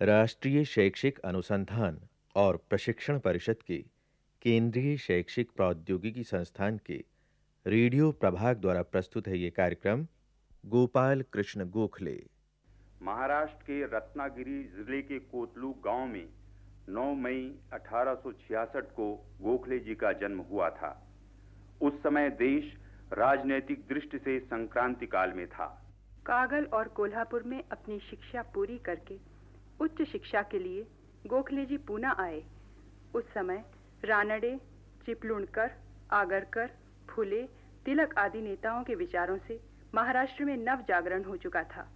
राष्ट्रीय शैक्षिक अनुसंधान और प्रशिक्षण परिषद के केंद्रीय शैक्षिक प्रौद्योगिकी संस्थान के रेडियो प्रभाग द्वारा प्रस्तुत है ये कार्यक्रम गोपाल कृष्ण गोखले। महाराष्ट्र के रत्नागिरी ज़िले के कोतलू गाँव में 9 मई 1866 को गोखले जी का जन्म हुआ था। उस समय देश राजनीतिक दृष्टि से संक्रांति काल में था। कागल और कोल्हापुर में अपनी शिक्षा पूरी करके उच्च शिक्षा के लिए गोखले जी पूना आए। उस समय रानडे, चिपलुणकर, आगरकर, फुले, तिलक आदि नेताओं के विचारों से महाराष्ट्र में नव जागरण हो चुका था।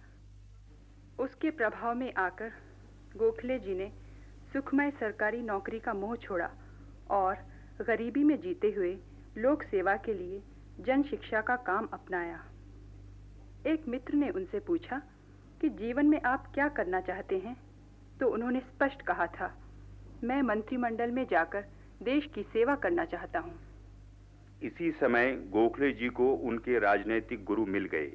उसके प्रभाव में आकर गोखले जी ने सुखमय सरकारी नौकरी का मोह छोड़ा और गरीबी में जीते हुए लोक सेवा के लिए जन शिक्षा का काम अपनाया। एक मित्र ने उनसे पूछा कि जीवन में आप क्या करना चाहते हैं? तो उन्होंने स्पष्ट कहा था, मैं मंत्रिमंडल में जाकर देश की सेवा करना चाहता हूँ। इसी समय गोखले जी को उनके राजनीतिक गुरु मिल गए।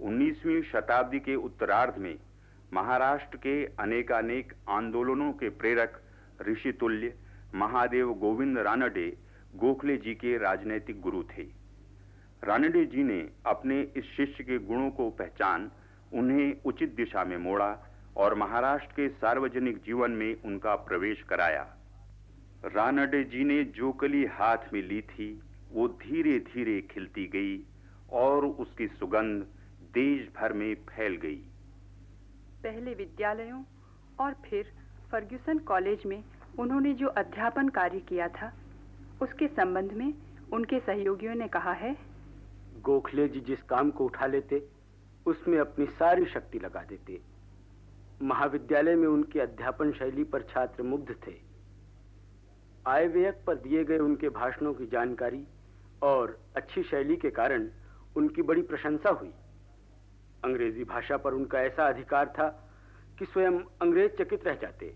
19वीं शताब्दी के उत्तरार्ध में महाराष्ट्र के अनेकानेक आंदोलनों के प्रेरक ऋषि तुल्य महादेव गोविंद रानडे गोखले जी के राजनीतिक गुरु थे। रानडे जी ने अपने इस शिष्य के गुणों को पहचान, उन्हें उचित दिशा में मोड़ा और महाराष्ट्र के सार्वजनिक जीवन में उनका प्रवेश कराया। रानडे जी ने जो कली हाथ में ली थी वो धीरे धीरे खिलती गई और उसकी सुगंध देश भर में फैल गई। पहले विद्यालयों और फिर फर्ग्यूसन कॉलेज में उन्होंने जो अध्यापन कार्य किया था उसके संबंध में उनके सहयोगियों ने कहा है गोखले जी जिस काम को उठा लेते उसमें अपनी सारी शक्ति लगा देते। महाविद्यालय में उनकी अध्यापन शैली पर छात्र मुग्ध थे। आय व्यक पर दिए गए उनके भाषणों की जानकारी और अच्छी शैली के कारण उनकी बड़ी प्रशंसा हुई। अंग्रेज़ी भाषा पर उनका ऐसा अधिकार था कि स्वयं अंग्रेज़ चकित रह जाते।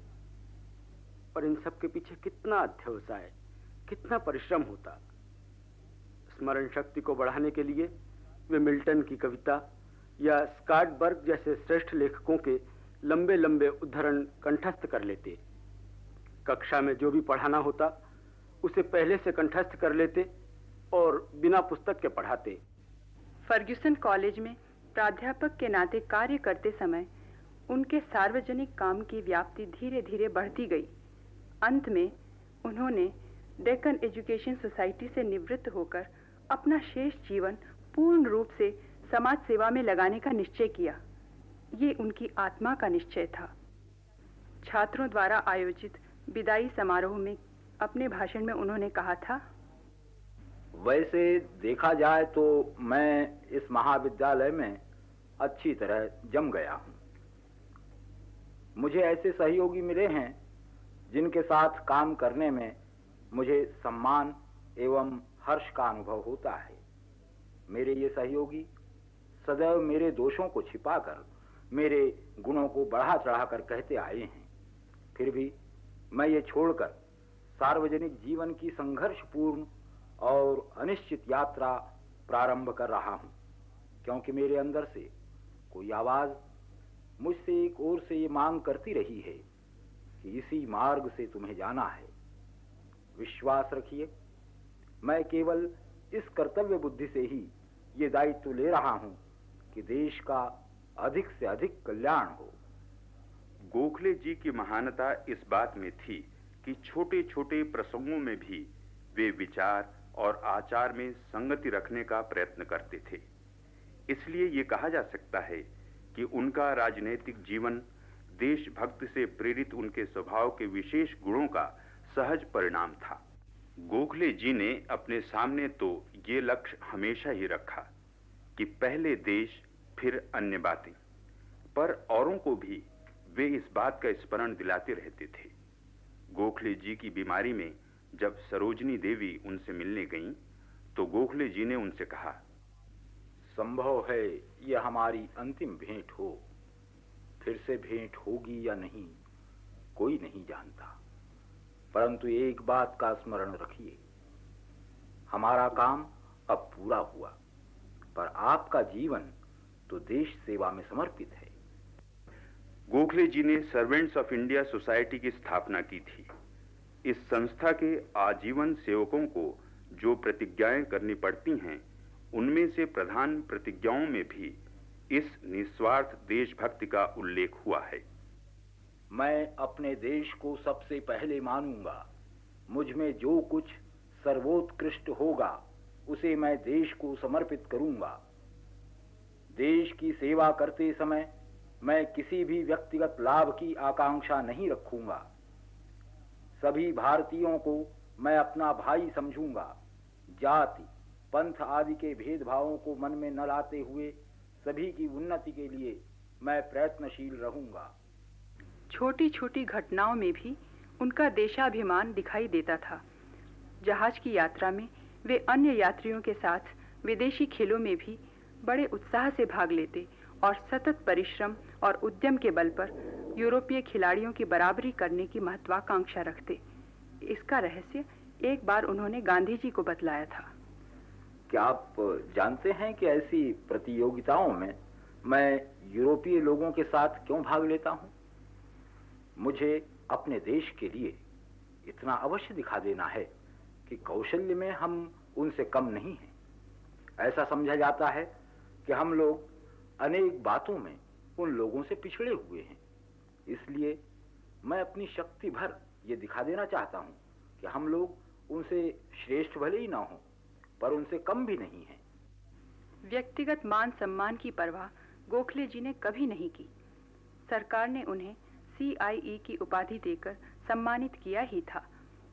पर इन सब के पीछे कितना अध्यवसाय, कितना परिश्रम होता। स्मरण शक्ति को बढ़ाने के लिए वे मिल्टन की कविता या स्काटबर्ग जैसे श्रेष्ठ लेखकों के लंबे लंबे उद्धरण कंठस्थ कर लेते। कक्षा में जो भी पढ़ाना होता, उसे पहले से कंठस्थ कर लेते और बिना पुस्तक के पढ़ाते। फर्ग्यूसन कॉलेज में प्राध्यापक के नाते कार्य करते समय उनके सार्वजनिक काम की व्याप्ति धीरे धीरे बढ़ती गई। अंत में उन्होंने डेकन एजुकेशन सोसाइटी से निवृत्त होकर अपना शेष जीवन पूर्ण रूप से समाज सेवा में लगाने का निश्चय किया। ये उनकी आत्मा का निश्चय था। छात्रों द्वारा आयोजित विदाई समारोह में अपने भाषण में उन्होंने कहा था, वैसे देखा जाए तो मैं इस महाविद्यालय में अच्छी तरह जम गया हूँ। मुझे ऐसे सहयोगी मिले हैं जिनके साथ काम करने में मुझे सम्मान एवं हर्ष का अनुभव होता है। मेरे ये सहयोगी सदैव मेरे दोषों को छिपाकर मेरे गुणों को बढ़ा चढ़ाकर कहते आए हैं। फिर भी मैं ये छोड़कर सार्वजनिक जीवन की संघर्षपूर्ण और अनिश्चित यात्रा प्रारंभ कर रहा हूँ, क्योंकि मेरे अंदर से कोई आवाज़ मुझसे एक ओर से ये मांग करती रही है कि इसी मार्ग से तुम्हें जाना है। विश्वास रखिए, मैं केवल इस कर्तव्य बुद्धि से ही ये दायित्व ले रहा हूँ कि देश का अधिक से अधिक कल्याण हो। गोखले जी की महानता इस बात में थी कि छोटे छोटे प्रसंगों में भी वे विचार और आचार में संगति रखने का प्रयत्न करते थे। इसलिए ये कहा जा सकता है कि उनका राजनीतिक जीवन, देशभक्ति से प्रेरित उनके स्वभाव के विशेष गुणों का सहज परिणाम था। गोखले जी ने अपने सामने तो ये लक्ष्य हमेशा ही रखा कि पहले देश फिर अन्य बातें। पर औरों को भी वे इस बात का स्मरण दिलाते रहते थे। गोखले जी की बीमारी में जब सरोजनी देवी उनसे मिलने गईं, तो गोखले जी ने उनसे कहा संभव है यह हमारी अंतिम भेंट हो। फिर से भेंट होगी या नहीं कोई नहीं जानता। परंतु एक बात का स्मरण रखिए। हमारा काम अब पूरा हुआ पर आपका जीवन तो देश सेवा में समर्पित है। गोखले जी ने सर्वेंट्स ऑफ़ इंडिया सोसाइटी की स्थापना की थी। इस संस्था के आजीवन सेवकों को जो प्रतिज्ञाएँ करनी पड़ती हैं उनमें से प्रधान प्रतिज्ञाओं में भी इस निस्वार्थ देशभक्ति का उल्लेख हुआ है। मैं अपने देश को सबसे पहले मानूँगा। मुझमें जो कुछ सर्वोत्कृष्ट होगा उसे मैं देश को समर्पित करूँगा। देश की सेवा करते समय मैं किसी भी व्यक्तिगत लाभ की आकांक्षा नहीं रखूँगा। सभी भारतीयों को मैं अपना भाई समझूँगा। जाति, पंथ आदि के भेदभावों को मन में न लाते हुए सभी की उन्नति के लिए मैं प्रयत्नशील रहूँगा। छोटी छोटी घटनाओं में भी उनका देशाभिमान दिखाई देता था। जहाज़ की यात्रा में वे अन्य यात्रियों के साथ विदेशी खेलों में भी बड़े उत्साह से भाग लेते और सतत परिश्रम और उद्यम के बल पर यूरोपीय खिलाड़ियों की बराबरी करने की महत्वाकांक्षा रखते। इसका रहस्य एक बार उन्होंने गांधी जी को बतलाया था। क्या आप जानते हैं कि ऐसी प्रतियोगिताओं में मैं यूरोपीय लोगों के साथ क्यों भाग लेता हूँ? मुझे अपने देश के लिए इतना अवश्य दिखा देना है कि कौशल्य में हम उनसे कम नहीं हैं। ऐसा समझा जाता है कि हम लोग अनेक बातों में उन लोगों से पिछड़े हुए हैं। इसलिए मैं अपनी शक्ति भर ये दिखा देना चाहता हूँ कि हम लोग उनसे श्रेष्ठ भले ही ना हो, पर उनसे कम भी नहीं है। व्यक्तिगत मान सम्मान की परवाह गोखले जी ने कभी नहीं की। सरकार ने उन्हें सीआईई की उपाधि देकर सम्मानित किया ही था,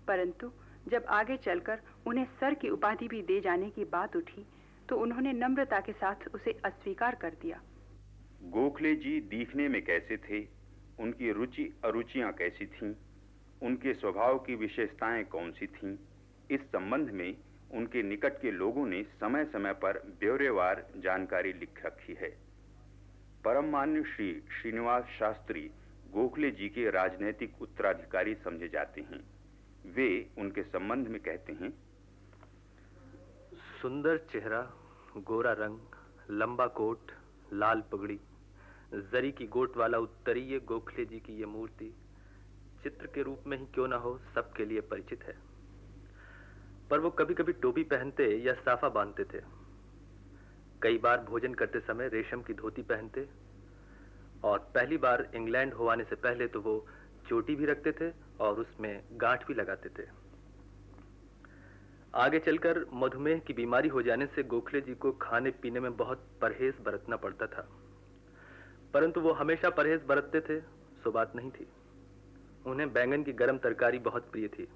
परंतु जब आगे चलकर उन्हें सर की उपाधि भी दे जाने की बात उठी तो उन्होंने नम्रता के साथ उसे अस्वीकार कर दिया। गोखले जी दिखने में कैसे थे? उनकी रुचि अरुचियाँ कैसी थीं? उनके स्वभाव की विशेषताएँ कौन सी थीं? इस संबंध में उनके निकट के लोगों ने समय समय पर ब्यौरेवार जानकारी लिख रखी है। परम मान्य श्री श्रीनिवास शास्त्री गोखले जी के राजनैतिक उत्तराधिकारी समझे जाते हैं। वे उनके संबंध में कहते हैं सुंदर चेहरा गोरा रंग, लंबा कोट, लाल पगड़ी, जरी की गोट वाला उत्तरीय गोखले जी की यह मूर्ति चित्र के रूप में ही क्यों ना हो, सबके लिए परिचित है। पर वो कभी कभी टोपी पहनते या साफा बांधते थे। कई बार भोजन करते समय रेशम की धोती पहनते और पहली बार इंग्लैंड हो आने से पहले तो वो चोटी भी रखते थे और उसमें गांठ भी लगाते थे। आगे चलकर मधुमेह की बीमारी हो जाने से गोखले जी को खाने पीने में बहुत परहेज बरतना पड़ता था। परंतु वो हमेशा परहेज बरतते थे, सो बात नहीं थी। उन्हें बैंगन की गर्म तरकारी बहुत प्रिय थी।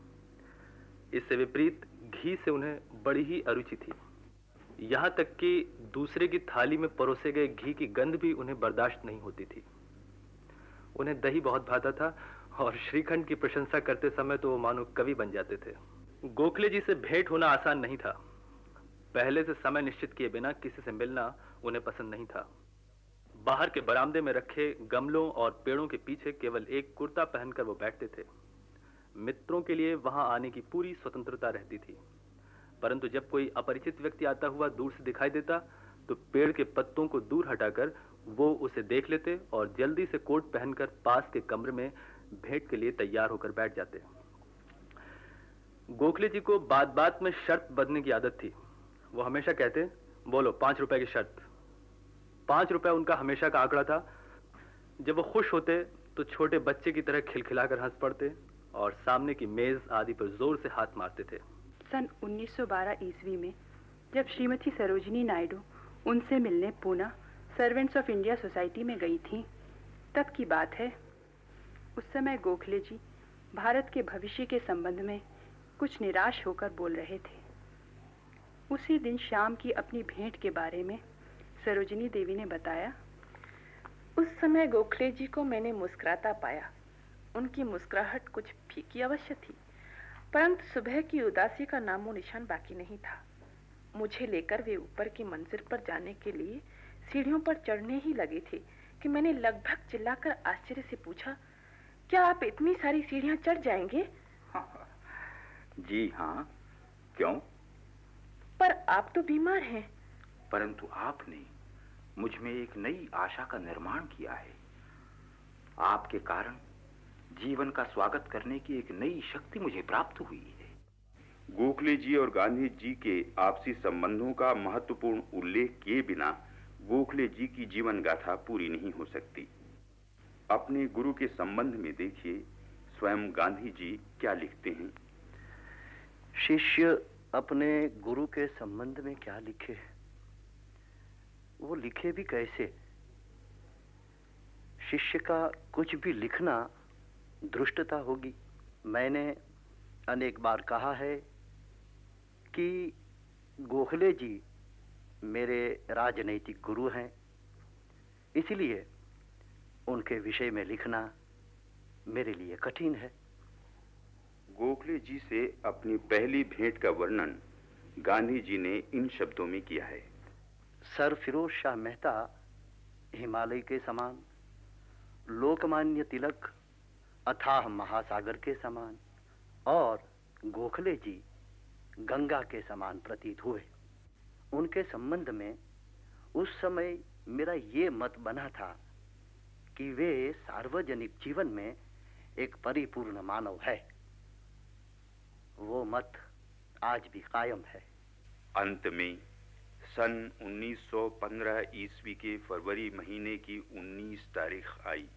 इससे विपरीत घी से उन्हें बड़ी ही अरुचि थी। यहाँ तक कि दूसरे की थाली में परोसे गए घी की गंध भी उन्हें बर्दाश्त नहीं होती थी। उन्हें दही बहुत भाता था और श्रीखंड की प्रशंसा करते समय तो वो मानो कवि बन जाते थे। गोखले जी से भेंट होना आसान नहीं था। पहले से समय निश्चित किए बिना किसी से मिलना उन्हें पसंद नहीं था। बाहर के बरामदे में रखे गमलों और पेड़ों के पीछे केवल एक कुर्ता पहनकर वो बैठते थे। मित्रों के लिए वहाँ आने की पूरी स्वतंत्रता रहती थी। परंतु जब कोई अपरिचित व्यक्ति आता हुआ दूर से दिखाई देता तो पेड़ के पत्तों को दूर हटाकर वो उसे देख लेते और जल्दी से कोट पहनकर पास के कमरे में भेंट के लिए तैयार होकर बैठ जाते। गोखले जी को बात बात में शर्त बदलने की आदत थी। वो हमेशा कहते, बोलो, पाँच रुपए की शर्त। पाँच रुपए उनका हमेशा का आंकड़ा था। जब वो खुश होते तो छोटे बच्चे की तरह खिलखिलाकर हंस पड़ते और सामने की मेज आदि पर ज़ोर से हाथ मारते थे। सन 1912 ईस्वी में, जब श्रीमती सरोजिनी नायडू उनसे मिलने Poona servants of India society में गई थी, तब की बात है, उस समय गोखले जी भारत के भविष्य के संबंध में कुछ निराश होकर बोल रहे थे। उसी दिन शाम की अपनी भेंट के बारे में सरोजिनी देवी ने बताया, उस समय गोखले जी को मैंने मुस्कुराता पाया। उनकी मुस्कुराहट कुछ फीकी अवश्य थी, परंतु सुबह की उदासी का नामो निशान बाकी नहीं था। मुझे लेकर वे ऊपर की मंजिल पर जाने के लिए सीढ़ियों पर चढ़ने ही लगे थे कि मैंने लगभग चिल्लाकर आश्चर्य से पूछा, क्या आप इतनी सारी सीढ़ियाँ चढ़ जाएँगे? जी हाँ। क्यों? पर आप तो बीमार हैं। परंतु आपने मुझमें एक नई आशा का निर्माण किया है। आपके कारण जीवन का स्वागत करने की एक नई शक्ति मुझे प्राप्त हुई है। गोखले जी और गांधी जी के आपसी संबंधों का महत्वपूर्ण उल्लेख किए बिना गोखले जी की जीवन गाथा पूरी नहीं हो सकती। अपने गुरु के संबंध में देखिए स्वयं गांधी जी क्या लिखते हैं। शिष्य अपने गुरु के संबंध में क्या लिखे वो लिखे भी कैसे? शिष्य का कुछ भी लिखना दृष्टता होगी। मैंने अनेक बार कहा है कि गोखले जी मेरे राजनैतिक गुरु हैं, इसलिए उनके विषय में लिखना मेरे लिए कठिन है। गोखले जी से अपनी पहली भेंट का वर्णन गांधी जी ने इन शब्दों में किया है। सर फिरोज शाह मेहता, हिमालय के समान, लोकमान्य तिलक, अथाह महासागर के समान, और गोखले जी गंगा के समान प्रतीत हुए। उनके संबंध में उस समय मेरा ये मत बना था कि वे सार्वजनिक जीवन में एक परिपूर्ण मानव है। वो मत आज भी कायम है। अंत में, सन 1915 ईस्वी के फरवरी महीने की 19 तारीख आई।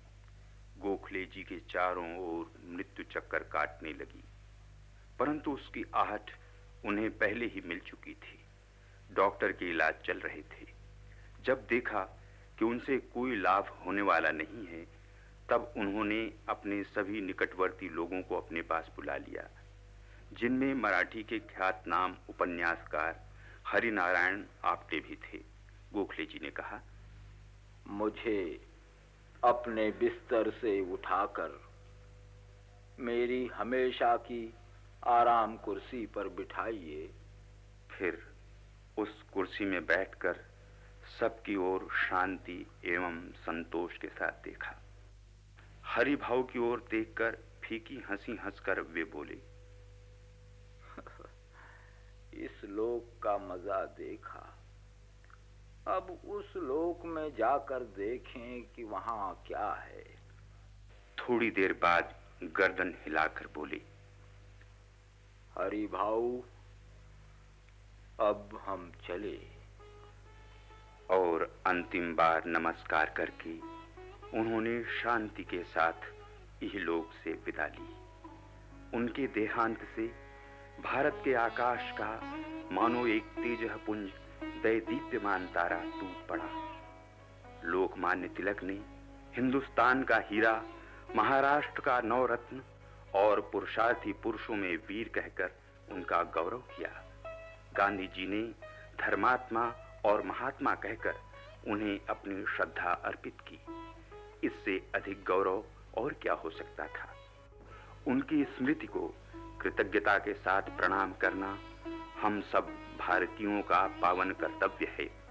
गोखले जी के चारों ओर मृत्यु चक्कर काटने लगी। परंतु उसकी आहट उन्हें पहले ही मिल चुकी थी। डॉक्टर के इलाज चल रहे थे। जब देखा कि उनसे कोई लाभ होने वाला नहीं है, तब उन्होंने अपने सभी निकटवर्ती लोगों को अपने पास बुला लिया। जिनमें मराठी के ख्यात नाम उपन्यासकार हरिनारायण आपटे भी थे गोखले जी ने कहा। मुझे अपने बिस्तर से उठाकर मेरी हमेशा की आराम कुर्सी पर बिठाइए। फिर उस कुर्सी में बैठकर सबकी ओर शांति एवं संतोष के साथ देखा। हरि भाव की ओर देखकर फीकी हँसी हंसकर वे बोले इस लोक का मज़ा देखा। अब उस लोक में जाकर देखें कि वहाँ क्या है। थोड़ी देर बाद गर्दन हिलाकर बोली हरि भाऊ अब हम चले। और अंतिम बार नमस्कार करके उन्होंने शांति के साथ लोक से विदा ली। उनके देहांत से भारत के आकाश का मानो एक तेज पुंज, दैदीप्यमान तारा टूट पड़ा। लोकमान्य तिलक ने हिंदुस्तान का हीरा, महाराष्ट्र का नवरत्न और पुरुषार्थी पुरुषों में वीर कहकर उनका गौरव किया। गांधी जी ने धर्मात्मा और महात्मा कहकर उन्हें अपनी श्रद्धा अर्पित की। इससे अधिक गौरव और क्या हो सकता था? उनकी स्मृति को कृतज्ञता के साथ प्रणाम करना हम सब भारतीयों का पावन कर्तव्य है।